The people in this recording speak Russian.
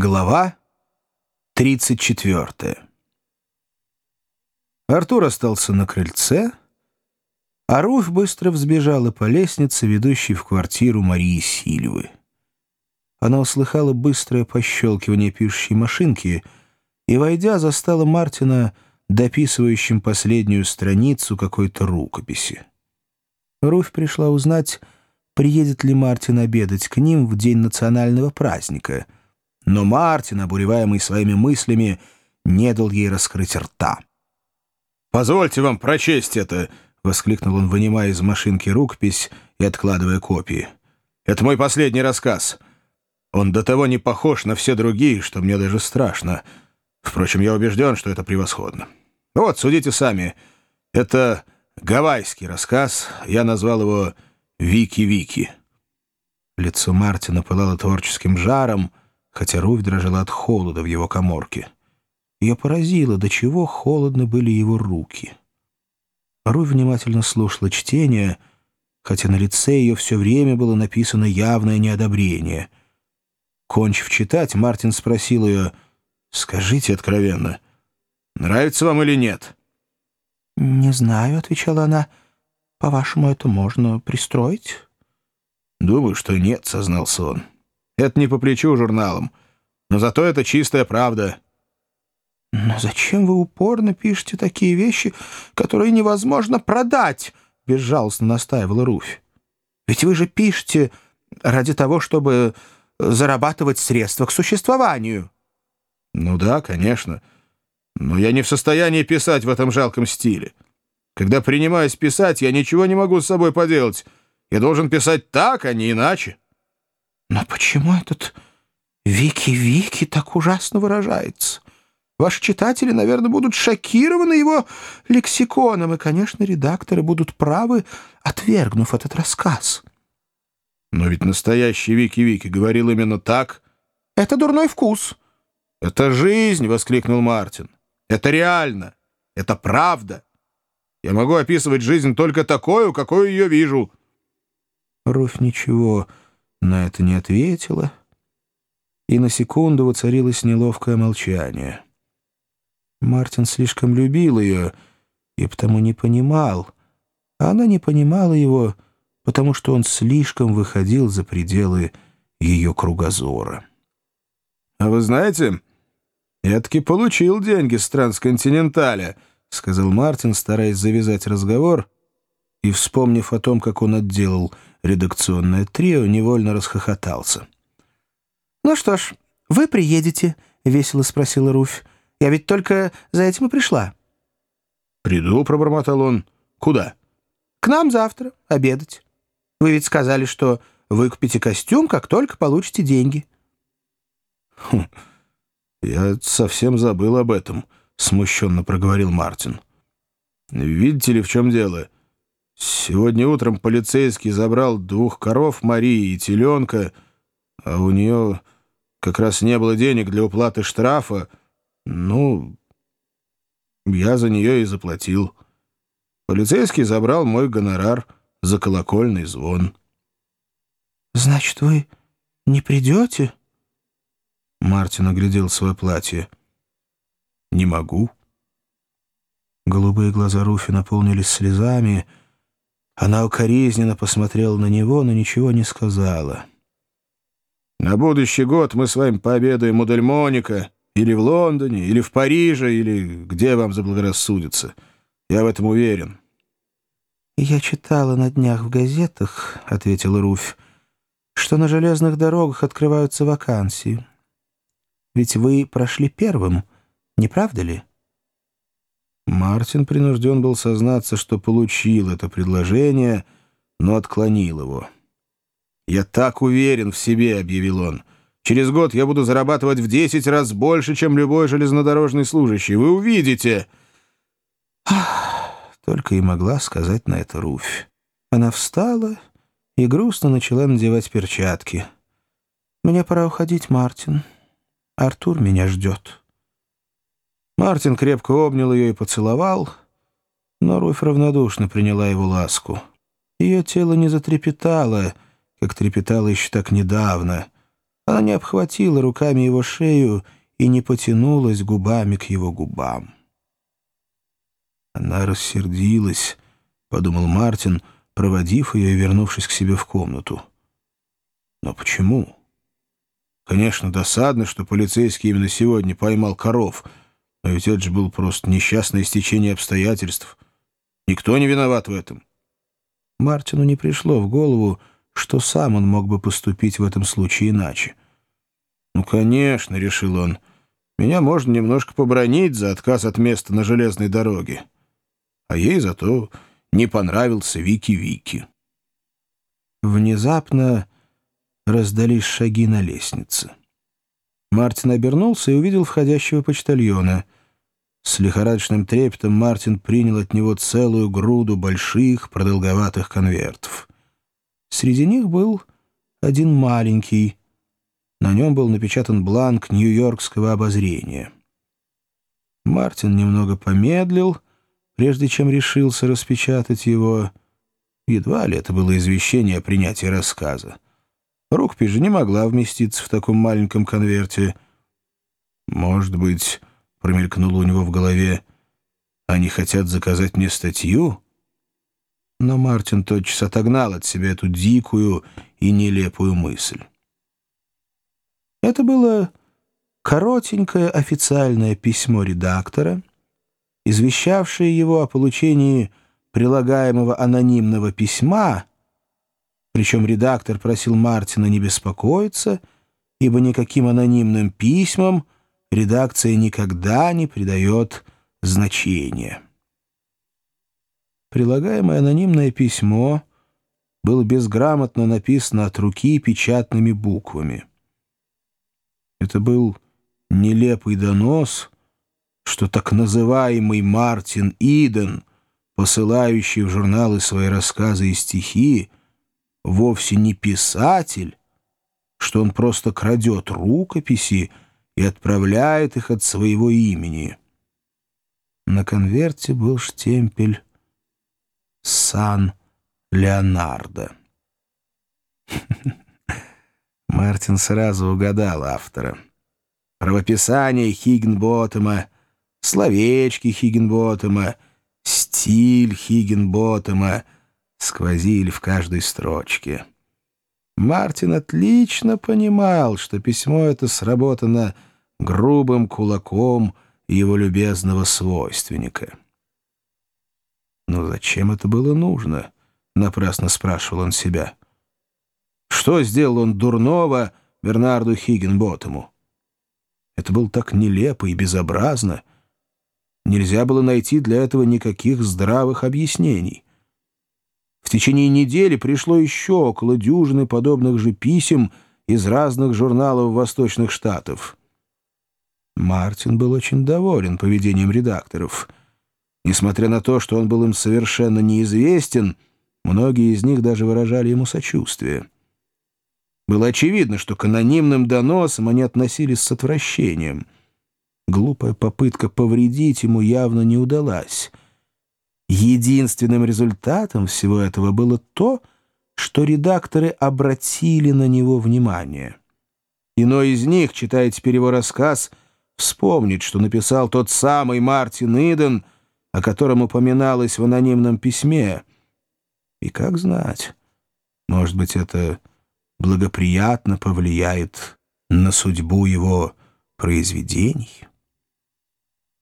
Глава 34 Артур остался на крыльце, а Руфь быстро взбежала по лестнице, ведущей в квартиру Марии Сильвы. Она услыхала быстрое пощелкивание пишущей машинки и, войдя, застала Мартина дописывающим последнюю страницу какой-то рукописи. Руфь пришла узнать, приедет ли Мартин обедать к ним в день национального праздника. Но Мартин, обуреваемый своими мыслями, не дал ей раскрыть рта. «Позвольте вам прочесть это!» — воскликнул он, вынимая из машинки рукопись и откладывая копии. «Это мой последний рассказ. Он до того не похож на все другие, что мне даже страшно. Впрочем, я убежден, что это превосходно. Вот, судите сами. Это гавайский рассказ. Я назвал его «Вики-Вики». Лицо Мартина пылало творческим жаром, хотя Руфь дрожала от холода в его коморке. Ее поразило, до чего холодны были его руки. Руфь внимательно слушала чтение, хотя на лице ее все время было написано явное неодобрение. Кончив читать, Мартин спросил ее, «Скажите откровенно, нравится вам или нет?» «Не знаю», — отвечала она, — по-вашему, это можно пристроить?» «Думаю, что нет», — сознался он. «Это не по плечу журналам. Но зато это чистая правда». «Но зачем вы упорно пишете такие вещи, которые невозможно продать?» — безжалостно настаивала Руфь. «Ведь вы же пишете ради того, чтобы зарабатывать средства к существованию». «Ну да, конечно. Но я не в состоянии писать в этом жалком стиле. Когда принимаюсь писать, я ничего не могу с собой поделать. Я должен писать так, а не иначе. Но почему этот Вики-Вики так ужасно выражается? Ваши читатели, наверное, будут шокированы его лексиконом, и, конечно, редакторы будут правы, отвергнув этот рассказ. Но ведь настоящий Вики-Вики говорил именно так. Это дурной вкус. Это жизнь, — воскликнул Мартин. Это реально. Это правда. Я могу описывать жизнь только такую, какую ее вижу». Руфь ничего на это не ответила, и на секунду воцарилось неловкое молчание. Мартин слишком любил ее и потому не понимал, а она не понимала его, потому что он слишком выходил за пределы ее кругозора. «А вы знаете, я таки получил деньги с Трансконтиненталя», — сказал Мартин, стараясь завязать разговор, и, вспомнив о том, как он отделал редакционное трио, невольно расхохотался. «Ну что ж, вы приедете?» — весело спросила Руфь. «Я ведь только за этим и пришла». «Приду», — пробормотал он. «Куда?» «К нам завтра обедать. Вы ведь сказали, что выкупите костюм, как только получите деньги». «Хм, я совсем забыл об этом», — смущенно проговорил Мартин. «Видите ли, в чем дело? Сегодня утром полицейский забрал двух коров Марии и теленка, а у нее как раз не было денег для уплаты штрафа. Ну, я за нее и заплатил. Полицейский забрал мой гонорар за колокольный звон». «Значит, вы не придете?» Мартин оглядел свое платье. «Не могу». Голубые глаза Руфи наполнились слезами. Она укоризненно посмотрела на него, но ничего не сказала. «На будущий год мы с вами пообедаем у Дельмоника, или в Лондоне, или в Париже, или где вам заблагорассудится. Я в этом уверен». «Я читала на днях в газетах», — ответила Руфь, «что на железных дорогах открываются вакансии. Ведь вы прошли первым». Не правда ли?» Мартин принужден был сознаться, что получил это предложение, но отклонил его. «Я так уверен в себе», — объявил он. «Через год я буду зарабатывать в десять раз больше, чем любой железнодорожный служащий. Вы увидите!» Только и могла сказать на это Руфь. Она встала и грустно начала надевать перчатки. «Мне пора уходить, Мартин. Артур меня ждет». Мартин крепко обнял ее и поцеловал, но Руфь равнодушно приняла его ласку. Ее тело не затрепетало, как трепетало еще так недавно, Она не обхватила руками его шею и не потянулась губами к его губам. Она рассердилась, — подумал Мартин, проводив ее и вернувшись к себе в комнату. Но почему? Конечно, досадно, что полицейский именно сегодня поймал коров, но ведь это же было просто несчастное стечение обстоятельств. Никто не виноват в этом. Мартину не пришло в голову, что сам он мог бы поступить в этом случае иначе. «Ну, конечно», — решил он, — «меня можно немножко побронить за отказ от места на железной дороге. А ей зато не понравился Вики-Вики». Внезапно раздались шаги на лестнице. Мартин обернулся и увидел входящего почтальона. С лихорадочным трепетом Мартин принял от него целую груду больших продолговатых конвертов. Среди них был один маленький. На нем был напечатан бланк Нью-Йоркского обозрения. Мартин немного помедлил, прежде чем решился распечатать его. Едва ли это было извещение о принятии рассказа. Рукопись же не могла вместиться в таком маленьком конверте. «Может быть, — промелькнуло у него в голове, — они хотят заказать мне статью?» Но Мартин тотчас отогнал от себя эту дикую и нелепую мысль. Это было коротенькое официальное письмо редактора, извещавшее его о получении прилагаемого анонимного письма, причем редактор просил Мартина не беспокоиться, ибо никаким анонимным письмам редакция никогда не придает значения. Прилагаемое анонимное письмо было безграмотно написано от руки печатными буквами. Это был нелепый донос, что так называемый Мартин Иден, посылающий в журналы свои рассказы и стихи, вовсе не писатель, что он просто крадет рукописи и отправляет их от своего имени. На конверте был штемпель Сан Леонардо. Мартин сразу угадал автора. Правописание Хиггинботтема, словечки Хиггинботтема, стиль Хиггинботтема сквозили в каждой строчке. Мартин отлично понимал, что письмо это сработано грубым кулаком его любезного свойственника. Но зачем это было нужно? Напрасно спрашивал он себя. Что сделал он дурного Бернарду Хиггинботтему? Это было так нелепо и безобразно. Нельзя было найти для этого никаких здравых объяснений. В течение недели пришло еще около дюжины подобных же писем из разных журналов Восточных Штатов. Мартин был очень доволен поведением редакторов — Несмотря на то, что он был им совершенно неизвестен, многие из них даже выражали ему сочувствие. Было очевидно, что к анонимным доносам они относились с отвращением. Глупая попытка повредить ему явно не удалась. Единственным результатом всего этого было то, что редакторы обратили на него внимание. Иной из них, читая теперь его рассказ, вспомнит, что написал тот самый Мартин Иден — о котором упоминалось в анонимном письме. И как знать, может быть, это благоприятно повлияет на судьбу его произведений».